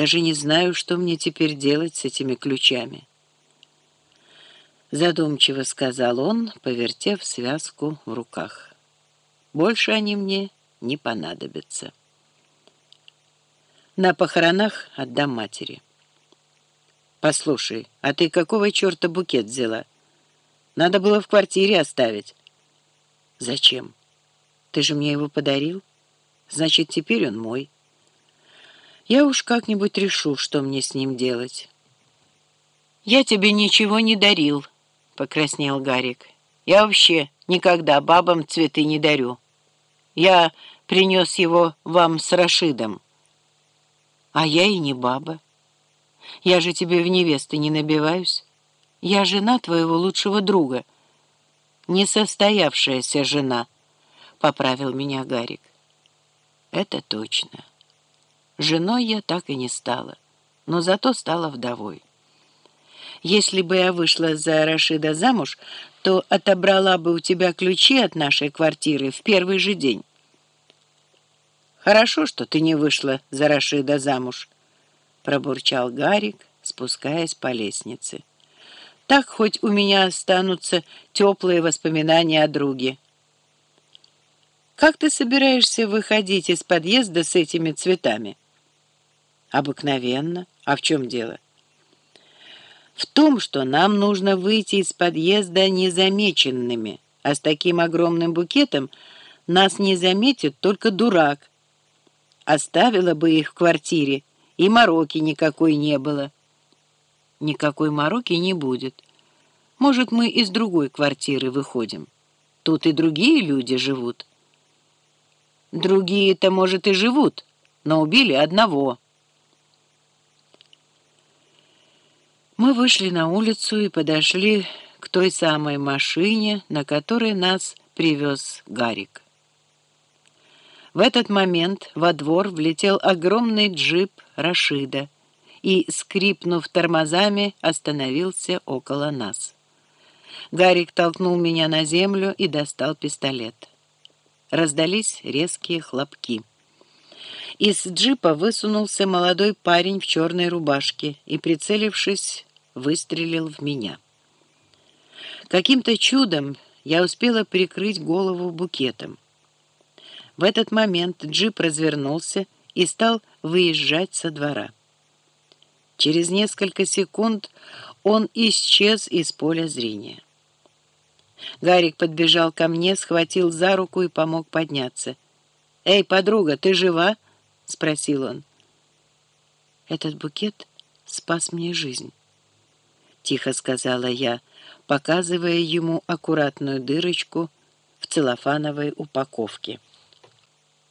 Даже не знаю, что мне теперь делать с этими ключами. Задумчиво сказал он, повертев связку в руках. Больше они мне не понадобятся. На похоронах отдам матери. Послушай, а ты какого черта букет взяла? Надо было в квартире оставить. Зачем? Ты же мне его подарил. Значит, теперь он мой. Я уж как-нибудь решу, что мне с ним делать. «Я тебе ничего не дарил», — покраснел Гарик. «Я вообще никогда бабам цветы не дарю. Я принес его вам с Рашидом». «А я и не баба. Я же тебе в невесты не набиваюсь. Я жена твоего лучшего друга. Несостоявшаяся жена», — поправил меня Гарик. «Это точно». Женой я так и не стала, но зато стала вдовой. Если бы я вышла за Рашида замуж, то отобрала бы у тебя ключи от нашей квартиры в первый же день. «Хорошо, что ты не вышла за Рашида замуж», — пробурчал Гарик, спускаясь по лестнице. «Так хоть у меня останутся теплые воспоминания о друге». «Как ты собираешься выходить из подъезда с этими цветами?» Обыкновенно. А в чем дело? В том, что нам нужно выйти из подъезда незамеченными, а с таким огромным букетом нас не заметит только дурак. Оставила бы их в квартире, и мороки никакой не было. Никакой мороки не будет. Может, мы из другой квартиры выходим. Тут и другие люди живут. Другие-то, может, и живут, но убили одного. Мы вышли на улицу и подошли к той самой машине, на которой нас привез Гарик. В этот момент во двор влетел огромный джип Рашида и, скрипнув тормозами, остановился около нас. Гарик толкнул меня на землю и достал пистолет. Раздались резкие хлопки. Из джипа высунулся молодой парень в черной рубашке и, прицелившись, выстрелил в меня. Каким-то чудом я успела прикрыть голову букетом. В этот момент джип развернулся и стал выезжать со двора. Через несколько секунд он исчез из поля зрения. Гарик подбежал ко мне, схватил за руку и помог подняться. «Эй, подруга, ты жива?» — спросил он. «Этот букет спас мне жизнь». — тихо сказала я, показывая ему аккуратную дырочку в целлофановой упаковке.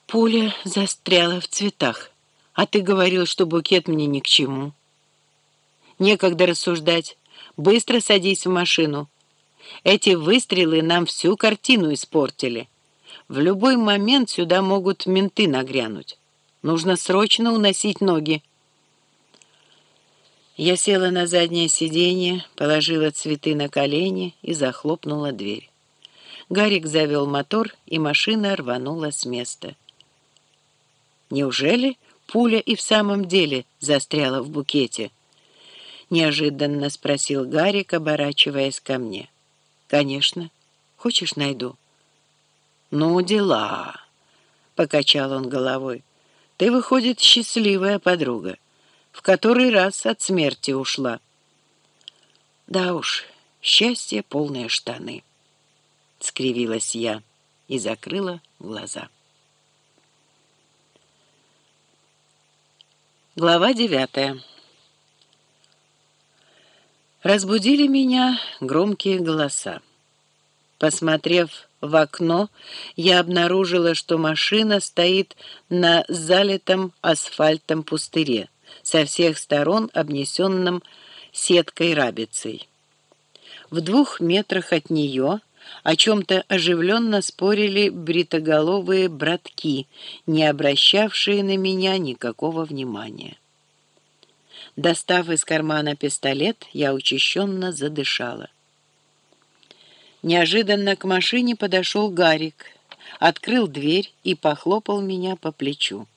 Пуля застряла в цветах, а ты говорил, что букет мне ни к чему. Некогда рассуждать. Быстро садись в машину. Эти выстрелы нам всю картину испортили. В любой момент сюда могут менты нагрянуть. Нужно срочно уносить ноги. Я села на заднее сиденье, положила цветы на колени и захлопнула дверь. Гарик завел мотор, и машина рванула с места. Неужели пуля и в самом деле застряла в букете? Неожиданно спросил Гарик, оборачиваясь ко мне. Конечно. Хочешь, найду? Ну, дела, покачал он головой. Ты, выходит, счастливая подруга в который раз от смерти ушла. Да уж, счастье полные штаны. Скривилась я и закрыла глаза. Глава девятая. Разбудили меня громкие голоса. Посмотрев в окно, я обнаружила, что машина стоит на залитом асфальтом пустыре со всех сторон обнесенным сеткой-рабицей. В двух метрах от нее о чем-то оживленно спорили бритоголовые братки, не обращавшие на меня никакого внимания. Достав из кармана пистолет, я учащенно задышала. Неожиданно к машине подошел Гарик, открыл дверь и похлопал меня по плечу.